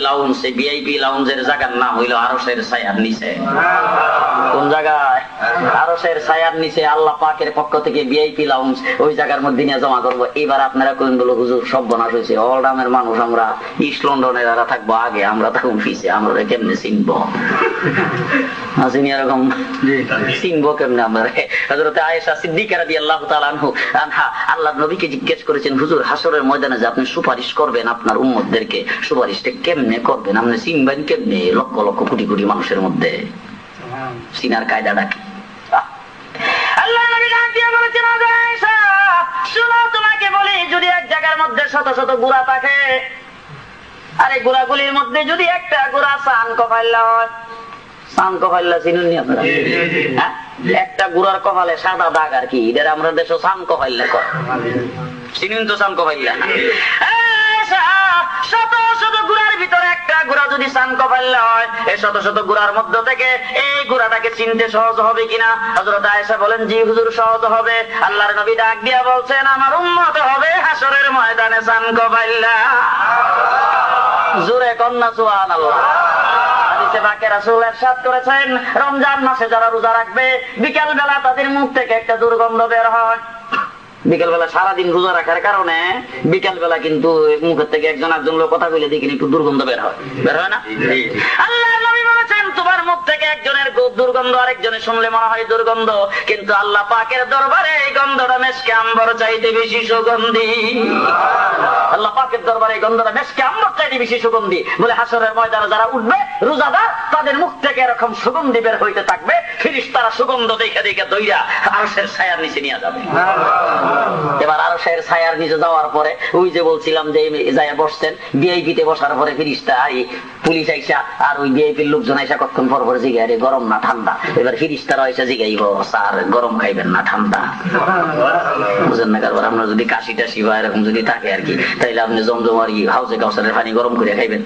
ভিআইপি জায়গার নাম হইল ছায়ার নিচে। কোন জায়গায়? ছায়ার নিচে আল্লাহ পাকের পক্ষ থেকে ভিআইপি ওই জায়গার মধ্যে নিয়ে জমা করব। এবার আপনারা কোন বলো হুজুর সব হয়েছে। অলরামের মানুষ আমরা ইস্ট লন্ডনের যারা থাকব আগে আমরা থাকুন ফিসে আমরা কেমনে চিনবো? <laughs> আসিনি এরকম। চিনবো কেমনে আমরা? হজরতে আয়েশা সিদ্দিকা আনহা আল্লাহ নবীকে জিজ্ঞেস করেছেন হুজুর হাসরের ময়দানে যে আপনি সুপারিশ করবেন আপনার উম্মতদেরকে সুপারিশটা কেমনে করবেন? আপনি চিনবেন কেমনে? লক্ষ লক্ষ কোটি কোটি মানুষের মধ্যে। সিনার কায়দাটা কি? আল্লাহ নবী দিয়ে বলেছেন শুনো তোমাকে বলি যদি এক জায়গার মধ্যে শত শত গুড়া থাকে আরে গুড়াগুলির মধ্যে যদি একটা গুড়া সান কপাইল্লা হয় আপনারা? হ্যাঁ? একটা গুড়ার কপালে সাদা দাগ আর কি আমরা দেশ সান কর চিনুন তো সান শত শত গুড়ার ভিতরে একটা গুড়া যদি সান হয় এই শত শত গুড়ার মধ্য থেকে এই গুড়াটাকে চিনতে সহজ হবে কিনা? হজরত আয়েশা বলেন জি হুজুর সহজ হবে। আল্লাহর নবী ডাক দিয়া বলছেন আমার উম্মত হবে হাসরের ময়দানে সান কপাইল্লা জোরে কন্যা আল্লাহ করেছেন। রমজান মাসে যারা রোজা রাখবে বিকেল বেলা তাদের মুখ থেকে একটা দুর্গন্ধ বের হয়। বিকেল বেলা সারাদিন রোজা রাখার কারণে বিকেল বেলা কিন্তু মুখের থেকে একজন একজন লোক কথা বলে দেখি একটু দুর্গন্ধ বের হয়। বের হয় না? আল্লাহ তোমার মুখ থেকে একজনের দুর্গন্ধ আরেকজনের শুনলে মনে হয় দুর্গন্ধ। কিন্তু আল্লাহ পাকের দরবারে এই গন্ধটা মেশকে আম্বর চাইতে বেশি সুগন্ধি। আল্লাহ পাকের দরবারে এই গন্ধটা মেশকে আম্বর চাইতে বেশি সুগন্ধি। বলে হাসরের ময়দানে যারা উঠবে, রোজাদার, তাদের মুখ থেকে এরকম সুগন্ধি বের হইতে থাকবে ফিরিস তারা সুগন্ধ দেখে দেখে দইরা আরশের ছায়ার নিচে নিয়ে যাবে। এবার আরও শের ছায়ার নিচে যাওয়ার পরে, ওই যে বলছিলাম যে যাইয়া বসছেন বিআইপিতে বসার পরে ফিরিস্তা পুলিশ আইসা, আর ওই বিআইপির লোকজন আইসা কতক্ষণ পর পরে জিগাই গরম না ঠান্ডা। এবার ফিরিস্তারা আইসা জিগাইব স্যার, গরম খাইবেন না, ঠান্ডা। বুঝেন না কারবার আপনার যদি কাশি টাশি বা এরকম যদি থাকে আর কি, তাইলে আপনি জমজম আর কি হাউজে কাউসারের পানি গরম করে খাইবেন।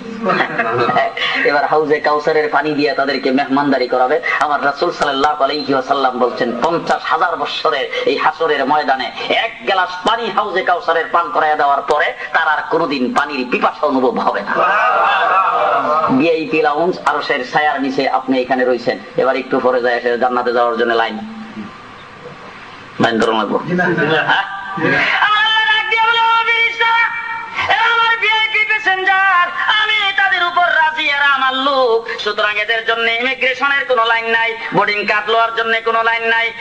এবার হাউজে কাউসারের পানি দিয়ে তাদেরকে মেহমানদারি করাবে। আমার রাসুল সাল্লাহ আলাইহি সাল্লাম বলছেন, পঞ্চাশ হাজার বৎসরের এই হাসরের ময়দানে এক গ্লাস পানি হাউজে কাউসারের পান করাইয়া দেওয়ার পরে তার আর কোনোদিন পানির পিপাসা অনুভব হবে না। ছায়ার নিচে আপনি এখানে রয়েছেন। এবার একটু পরে যায় জান্নাতে যাওয়ার জন্য লাইন। লাইন ধরুন লাগবো। হ্যাঁ? আমি তাদের উপর রাজি আর আমার সুতরাং এদের জন্য ইমিগ্রেশনের কোন লাইন নাই, বোর্ডিং কার্ড কোন লাইন নাই।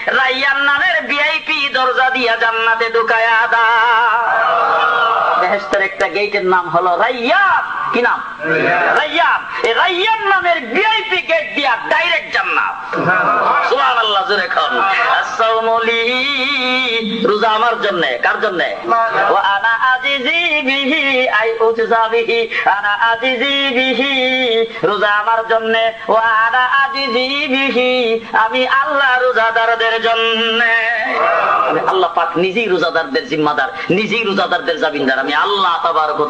দরজা দিয়া জান্নাতে ঢুকায়া দা বেহেস্তের একটা গেটের নাম হলো রাইয়া কি নাম? রাইয়ান এই রাইয়ান নামের ভিআইপি গেট দিয়া ডাইরেক্ট জান্নাত। সুবহানাল্লাহ। জোরে খান আসসালামুলি রোজা আমার জন্য কার জন্য? ওয়া আনা আজিজি বিহি আই উজজা বিহি আনা আজিজি বিহি রোজা আমার জন্য। ওয়া আনা আজিজি বিহি আমি আল্লাহ রোজাদারদের জন্য। আমি আল্লাহ পাক নিজেই রোজাদারদের জিম্মাদার নিজেই রোজাদারদের জামিনদার। আমি আল্লাহ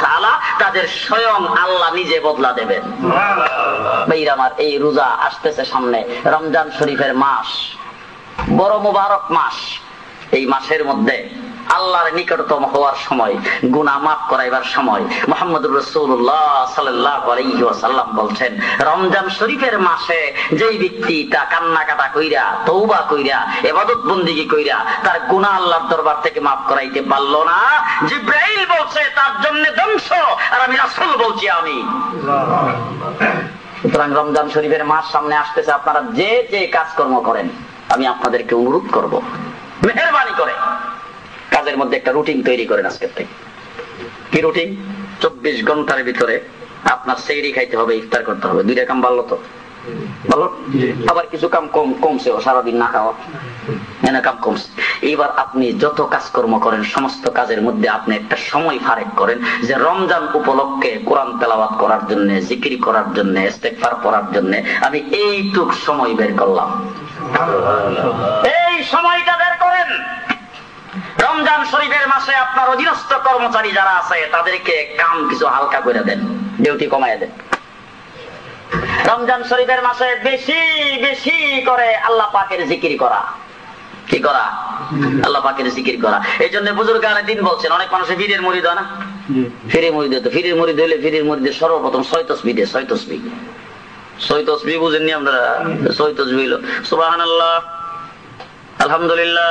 তাআলা তাদের স্বয়ং আল্লাহ নিজে বদলা দেবেন। আমার এই রোজা আসতেছে সামনে রমজান শরীফের মাস বড় মুবারক মাস। এই মাসের মধ্যে আল্লাহর নিকটতম হওয়ার সময়, গুনাহ মাফ করাইবার সময়, মোহাম্মদুর রসুল্লাহ সাল্লাম বলছেন, রমজান শরীফের মাসে যেই ব্যক্তি তা কান্নাকাটা কইরা তৌবা কইরা, এবাদত বন্দিগি কইরা, তার গুনাহ আল্লাহর দরবার থেকে মাফ করাইতে পারল না, জিব্রাইল বলছে, তার জন্য ধ্বংস। আর আমি রাসূল বলছি, আমি। সুতরাং রমজান শরীফের মাস সামনে আসতেছে, আপনারা যে যে কাজকর্ম করেন, আমি আপনাদেরকে অনুরোধ করব, মেহরবানি করে। কাজের মধ্যে একটা রুটিন তৈরি করেন আজকের থেকে। কি রুটিন? চব্বিশ ঘণ্টার ভিতরে আপনার সেইরি খাইতে হবে, ইফতার করতে হবে। দুইটা কাম ভালো তো? আবার কিছু কাম কম সারাদিন না খাওয়া। কাম কমছে। এইবার আপনি যত করেন, সমস্ত কাজের মধ্যে আপনি একটা সময় ফারেক করেন যে রমজান উপলক্ষে কোরআন তেলাওয়াত করার জন্য, জিকির করার জন্য, ইস্তেগফার করার জন্য আমি এইটুক সময় বের করলাম। এই সময়টা বের রমজান শরীফের মাসে আপনার অধীনস্থ কর্মচারী যারা আছে, তাদেরকে কাম কিছু হালকা করে দেন, ডিউটি কমায় দেন। রমজান শরীফের মাসে বেশি বেশি করে আল্লাহ পাকের জিকির করা। কি করা? আল্লাহ পাকের জিকির করা। এই জন্য বুজুর্গ দিন বলছেন, অনেক মানুষের ফিরের মরিদ হয় না? ফিরে মরিদ হতো ফিরের মরিদ হইলে ফিরের মরিদের সর্বপ্রথম ছয় তসবি দে ছয় তসবি ছয় তসবি বুঝেননি আমরা? ছয় তসবি হইল আল্লাহ আলহামদুলিল্লাহ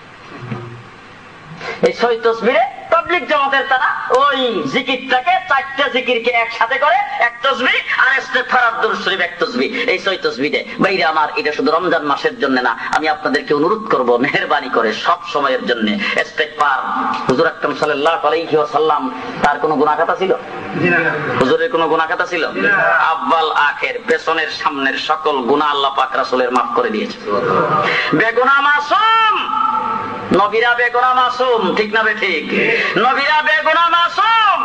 এই ছয় তসবিরে পাবলিক জামাতের তারা ওই জিকিরটাকে চারটা জিকিরকে একসাথে করে এক তসবি আর শরীফ এক তসবি। এই ছয় তসবিতে বাইরে আমার এটা শুধু রমজান মাসের জন্য না, আমি আপনাদেরকে অনুরোধ করব মেহেরবানি করে সব সময়ের জন্য। হুজুর আকরাম সাল্লাল্লাহু আলাইহি ওয়াসাল্লাম, তার কোনো গুনাহখাতা ছিল? হুজুরের কোনো গুনাহখাতা ছিল? আব্বাল আখের পেছনের সামনের সকল গুণা আল্লাহ পাক রাসুলের মাফ করে দিয়েছে। বেগুনা মাসুম! নবীরা বেগুনা মাসুম, ঠিক না বে ঠিক? নবীরা বেগুনা মাসুম!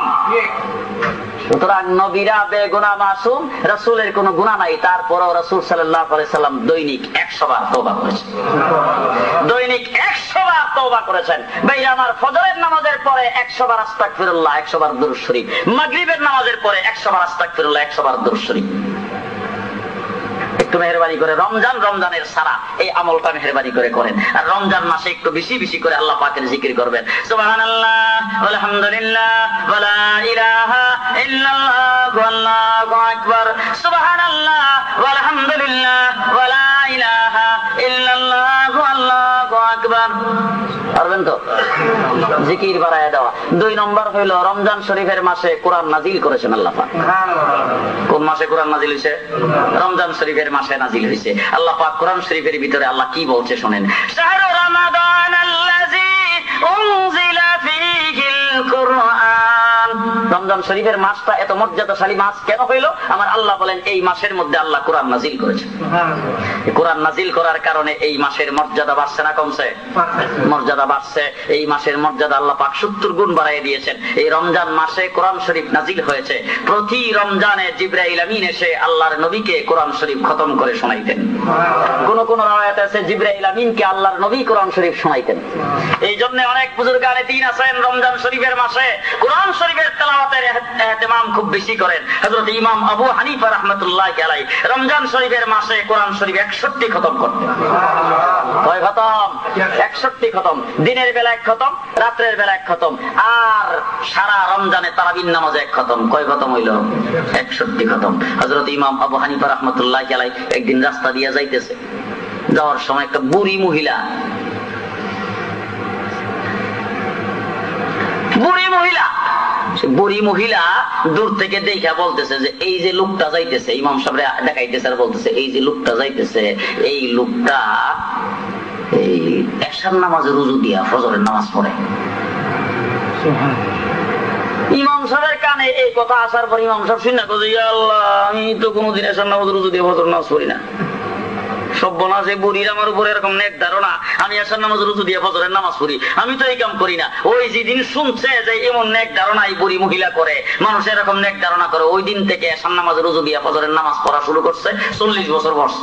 সুতরাং নবীরা বেগুনা মাসুম, রসুলের কোন গুণা নাই। তারপরও রসুল সাল্লাম দৈনিক একশো বার তোবা করেছেন। দৈনিক একশো বার তোবা করেছেন। ভাই ফজরের নামাজের পরে একশো বার আস্তাক ফিরুল্লাহ একশো বার দুরুদ মাগরীবের নামাজের পরে একশো বার আস্তাক ফিরুল্লাহ একশো বার দুরুদ শরীফ। একটু মেহরবানি করে, রমজান রমজানের সারা এই আমলটা মেহরবানি করে করেন। আর রমজান মাসে একটু বেশি বেশি করে আল্লাহ পাকের জিকির করবেন। সুবহানাল্লাহ, আলহামদুলিল্লাহ, ওয়ালা ইলাহা ইল্লাল্লাহ, আল্লাহু পারবেন তো জিকির বাড়ায় দেওয়া। দুই নম্বর হইল, রমজান শরীফের মাসে কোরআন নাজিল করেছেন আল্লাহ কোন মাসে কোরআন নাজিল হয়েছে রমজান শরীফের মাসে নাজিল হয়েছে আল্লাহ পাক কোরআন শরীফের ভিতরে আল্লাহ কি বলছে শোনেন। রমাদান কুরআন রমজান শরীফের মাসটা এত মর্যাদাশালী মাস কেন হইল? আমার আল্লাহ বলেন এই মাসের মধ্যে আল্লাহ কোরআন নাজিল করেছে। কোরআন নাজিল করার কারণে এই মাসের মর্যাদা বাড়ছে না কমছে? মর্যাদা বাড়ছে। এই মাসের মর্যাদা আল্লাহ পাক সত্তর গুণ বাড়াই দিয়েছেন। এই রমজান মাসে কোরআন শরীফ নাজিল হয়েছে। প্রতি রমজানে জিব্রাইল আমিন এসে আল্লাহর নবীকে কোরআন শরীফ খতম করে শোনাইতেন। কোন কোন রায়াত আছে জিব্রাইল আমিনকে আল্লাহর নবী কোরআন শরীফ শোনাইতেন। এই জন্য অনেক বুজুর্গানে দিন আছেন রমজান শরীফের মাসে। কোরআন শরীফের তেলাওয়াতের এহতেমাম খুব বেশি করেন। হযরত ইমাম আবু হানিফা রাহমাতুল্লাহ আলাই রমজান শরীফের মাসে কোরআন শরীফ 61 খতম করতেন। কয় খতম? 61 খতম। দিনের বেলা এক খতম, রাত্রের বেলা এক খতম। আর সারা রমজানে তারাবিন নামাজে এক খতম। কয় খতম হইল? 61 খতম। হযরত ইমাম আবু হানিফা রাহমাতুল্লাহ আলাই একদিন রাস্তা দিয়ে যাইতেছে। যাওয়ার সময় একটা বুড়ি মহিলা। বুড়ি মহিলা বুড়ি মহিলা দূর থেকে দেখা বলতেছে যে এই যে লোকটা যাইতেছে ইমাম সাহেব দেখাইতেছে আর বলতেছে এই যে লোকটা যাইতেছে এই লোকটা এই এসার নামাজে রুজু দিয়া ফজরের নামাজ পড়ে। ইমাম সাহেবের কানে এই কথা আসার পর ইমাম সাহেব শুনে আল্লাহ আমি তো কোনোদিন এসার নামাজ রুজু দিয়ে ফজর নামাজ পড়ি না। সব্যনাশ এই বুড়ির আমার উপরে এরকম নেক ধারণা। আমি আসার নামাজ রুজু দিয়ে ফজরের নামাজ পড়ি। আমি তো এই কাম করি না। ওই যেদিন শুনছে যে এমন নেক ধারণা এই বুড়ি মহিলা করে, মানুষ এরকম নেক ধারণা করে, ওই দিন থেকে আসার নামাজ রুজু দিয়ে ফজরের নামাজ পড়া শুরু করছে। চল্লিশ বছর বয়স।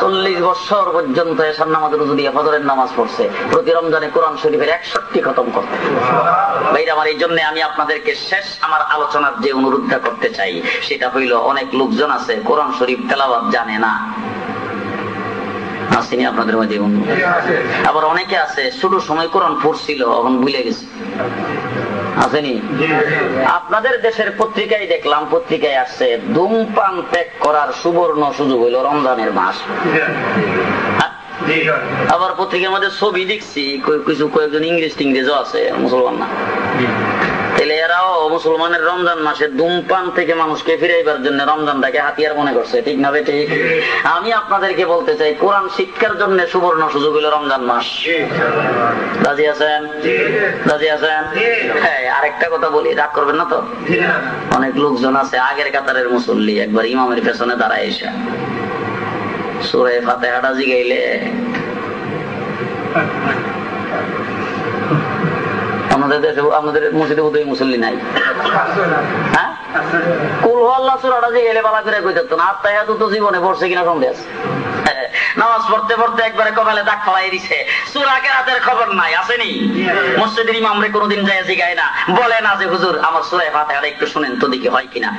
চল্লিশ বছর পর্যন্ত এসার নামাজ রুজু দিয়ে ফজরের নামাজ পড়ছে। প্রতি রমজানে কোরআন শরীফের একষট্টি খতম করতে। ভাইরা, আমার এই জন্য আমি আপনাদেরকে শেষ আমার আলোচনার যে অনুরোধটা করতে চাই, সেটা হইল অনেক লোকজন আছে, কোরআন শরীফ তেলাবাদ জানে না। আসেনি আপনাদের মধ্যে এমন? আবার অনেকে আছে, ছোট সময় কোরআন পড়ছিল, এখন ভুলে গেছে আসেনি আপনাদের দেশের পত্রিকায় দেখলাম, পত্রিকায় আসছে, ধূমপান ত্যাগ করার সুবর্ণ সুযোগ হইল রমজানের মাস হ্যাঁ? আবার পত্রিকার মধ্যে ছবি দেখছি কিছু কয়েকজন ইংরেজ টিংরেজও আছে, মুসলমান না তাহলে এরাও মুসলমানের রমজান মাসে ধূমপান থেকে মানুষকে ফিরাইবার জন্য রমজানটাকে হাতিয়ার মনে করছে, ঠিক না ঠিক? আমি আপনাদেরকে বলতে চাই, কোরআন শিক্ষার জন্য সুবর্ণ সুযোগ হলো রমজান মাস। রাজি আছেন? রাজি আছেন? হ্যাঁ আরেকটা কথা বলি, রাগ করবেন না তো? অনেক লোকজন আছে, আগের কাতারের মুসল্লি, একবার ইমামের পেছনে দাঁড়ায় এসে। সুরে ফাতেহাটা জিগাইলে আমাদের দেশে আমাদের মসজিদে বোধহয় মুসল্লি নাই। হ্যাঁ?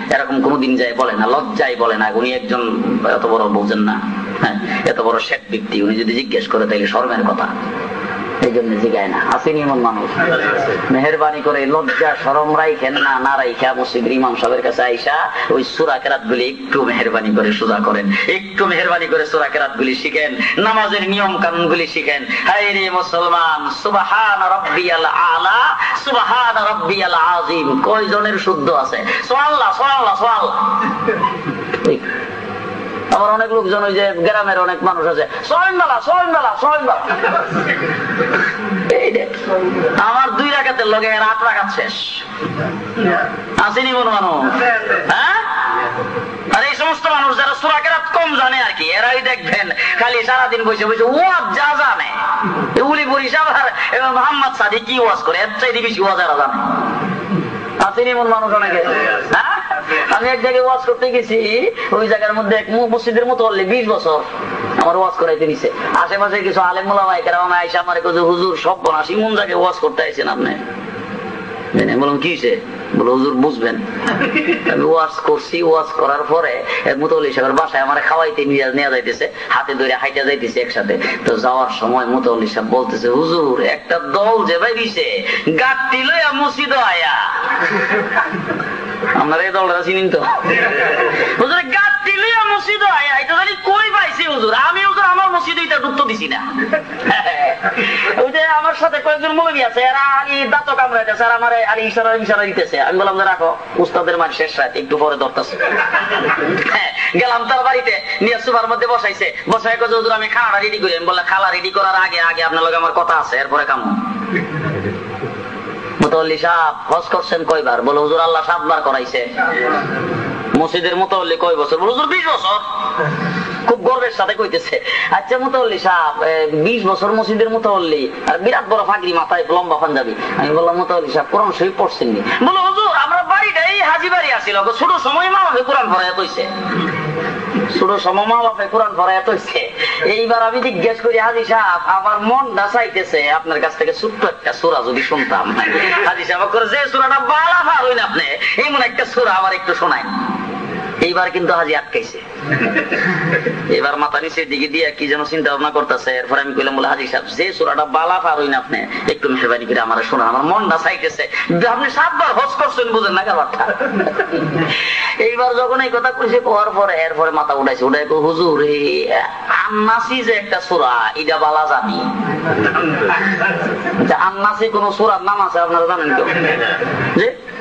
হ্যাঁ, এরকম কোনোদিন যায় বলে না লজ্জায় বলে না। উনি একজন এত বড় বোঝেন না হ্যাঁ এত বড় শেখ ব্যক্তি উনি যদি জিজ্ঞেস করে তাইলে শর্মের কথা। এই জন্য জিগায় না। আসেনি এমন মানুষ। মেহরবানি করে লজ্জা সরম রাইখেন না না রাইখা মসজিদের ইমাম সাহেবের কাছে আইসা ওই সুরা কেরাত গুলি একটু মেহরবানি করে সোজা করেন। একটু মেহরবানি করে সুরা কেরাত গুলি শিখেন, নামাজের নিয়ম কানুন গুলি শিখেন। হাই রে মুসলমান, সুবাহান রব্বিয়াল আলা, সুবাহান রব্বিয়াল আজিম কয়জনের শুদ্ধ আছে? সোয়াল্লাহ সোয়াল্লাহ সোয়াল্লাহ আবার অনেক লোকজন ওই যে গ্রামের অনেক মানুষ আছে। সয়েন বেলা সয়েন বেলা সয়েন বেলা। আমার দুই রাখাতের লগে আট রাখাত শেষ। আসেনি কোন মানুষ? হ্যাঁ? আর এই সমস্ত মানুষ যারা কম জানে আর কি, এরাই দেখবেন, খালি সারাদিন বসে বসে ওয়াজ যা জানে। উলি বরিশাল আর মোহাম্মদ সাদি কি ওয়াজ করে? এর চাইতে বেশি ওয়াজ এরা জানে। আসেনি এমন মানুষ অনেকে? হ্যাঁ? আমি এক জায়গায় ওয়াজ করতে গেছি, ওই জায়গার মধ্যে এক মসজিদের মতো হলে বিশ বছর আমার ওয়াজ করাইতে নিছে আশেপাশে কিছু আলেম মোলামাই কেরাম আইসা আমার কাছে হুজুর, সব বনাস ইমন জায়গায় ওয়াজ করতে আইছেন আপনি? ওয়াজ করছি, ওয়াজ করার পরে বাসায় নিয়ে নিয়ে যাইতেছে, হাতে ধরে যাইতেছে একসাথে। তো যাওয়ার সময় মুতলি সাহেব বলতেছে, হুজুর, একটা দল যে ভাই দিছে গাঠটি লইয়া মসজিদ আয়া। আপনারা এই দলটা চিনিন তো। মসজিদ জানি আমি আমার না। আমার সাথে কয়েকজন আছে আর ইশারা ইশারা দিতেছে। আমি বললাম যে রাখো উস্তাদের শেষ হ্যাঁ, গেলাম তার বাড়িতে নিয়ে সুপার মধ্যে বসাইছে। বসাই কত হুজুর আমি খানাটা রেডি করি। বললাম খালা রেডি করার আগে আগে আপনার লগে আমার কথা আছে এরপরে কাম মুতল্লি সাহেব হজ করছেন কয়বার? বলে, হুজুর আল্লাহ সাতবার করাইছে। মসজিদের মুতল্লি কয় বছর? বলে, হুজুর বিশ বছর। খুব গর্বের সাথে কইতেছে আচ্ছা মুতল্লি সাহেব বিশ বছর মসজিদের মুতল্লি আর বিরাট বড় ফাঁকরি মাথায় লম্বা পাঞ্জাবি। আমি বললাম মুতল্লি সাহেব কোরআন শরীফ পড়ছেন নি? বলে হুজুর, আমরা বাড়িটাই হাজি বাড়ি আসিল ছোট সময় মা আমাকে কোরআন কইছে। এইবার আমি জিজ্ঞেস করি, হাজি না আপনার কাছ থেকে ছোট্ট একটা সুরা যদি শুনতাম। হাজি সাহেব যে সুরাটা বালা ভার হইন আপনি, এমন একটা সুরা আমার একটু শোনায়। এইবার কিন্তু হাজি আটকাইছে। এবার মাথা নিচের দিকে দিয়ে কি যেন চিন্তা ভাবনা করতেছে এরপরে আমি কইলাম বলে হাজি সাহেব যে সুরাটা বালা পার হইন আপনি একটু মেহরবানি করে আমার শোনান আমার মনটা চাইতেছে। আপনি সাতবার হজ করছেন বুঝেন না ব্যাপারটা এইবার যখন এই কথা কইছে কোয়ার পরে এরপরে মাথা উঠাইছে উঠাই কই, হুজুর এই আন্নাসি যে একটা সুরা এটা বালা জানি। আন্নাসি কোন সুরার নাম আছে আপনারা জানেন তো যে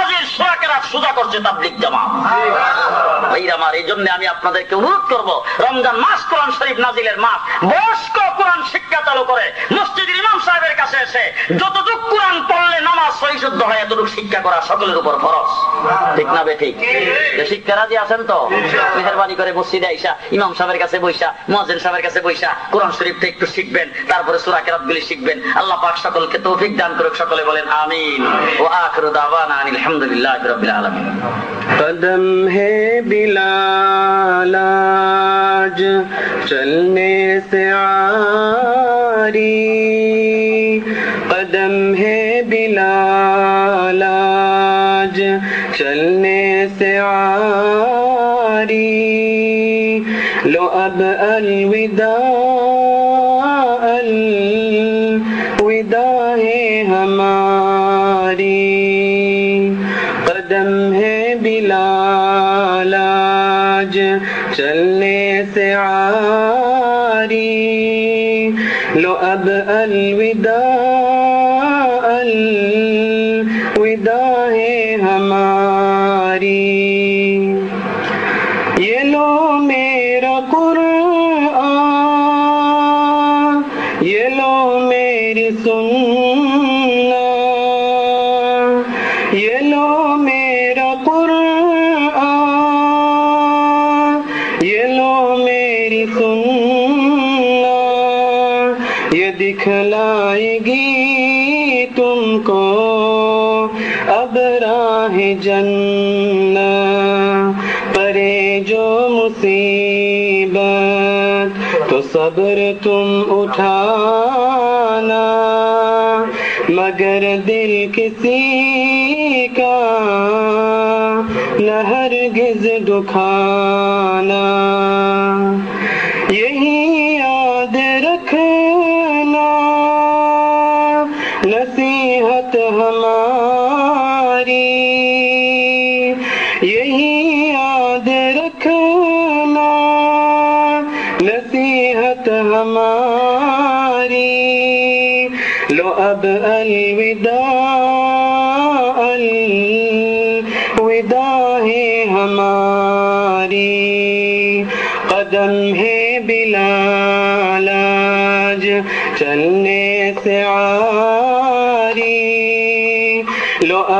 হাজির সোরাকেরা সোজা করছে তাবলিগ জামা ভাইরা আমার, এই জন্য আমি আপনাদেরকে অনুরোধ করব, রমজান মাস কোরআন শরীফ নাজিলের মাস বয়স্ক কোরআন শিক্ষা চালু করে মসজিদের ইমাম সাহেবের কাছে এসে যতটুক কোরআন পড়লে নামাজ পরিশুদ্ধ হয়, এতটুকু শিক্ষা করা সকলের উপর ফরস ঠিক না বে ঠিক? শিক্ষা রাজি আছেন তো? মেহরবানি করে মসজিদে আইসা, ইমাম সাহেবের কাছে বৈশা মহাজেন সাহেবের কাছে বৈশা কোরআন শরীফটা একটু শিখবেন, তারপরে সুরা কেরাত গুলি শিখবেন। আল্লাহ পাক সকলকে তৌফিক দান করুক, সকলে বলেন আমিন। ও আখরু দাওয়ানা আনিল الحمد لله رب العالمين. قدم ہے بلا لاج چلنے سے عاری قدم ہے بلا لاج چلنے سے عاری لو اب الوداع جلي لو لؤب الوداد مصیبت تو صبر تم اٹھانا۔ مگر دل کسی کا نہ ہرگز دکھانا۔ लो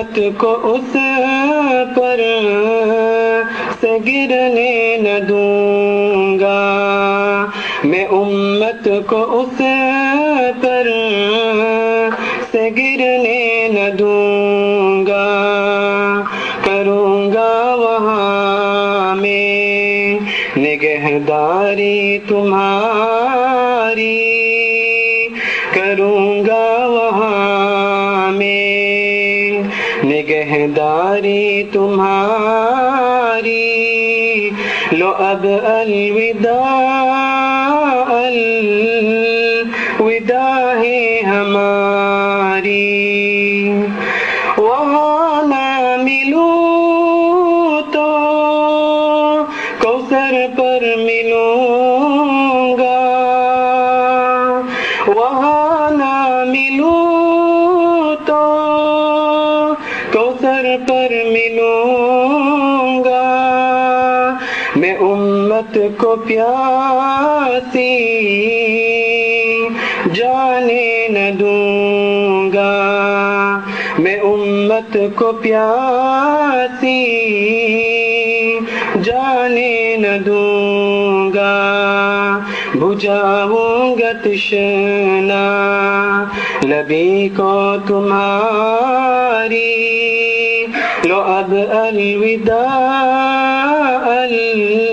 उम्मत को उस पर से गिरने न दूँगा। मैं उम्मत को उस पर से गिरने न दूँगा। करूँगा वहाँ में निगहदारी तुम्हारी। तुम्हारी लो अब अलविदा अलविदा उम्मत को प्यासी, जाने न दूँगा। मैं उम्मत को प्यासी, जाने न दूँगा। बुझाऊँगा तृष्णा लबी को तुम्हारी। लो अब अलविदा अलविदा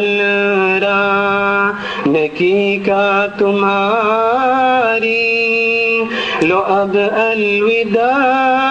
झुकाऊंगा पलरा नकी का तुम्हारी लो अब अलविदा अलविदा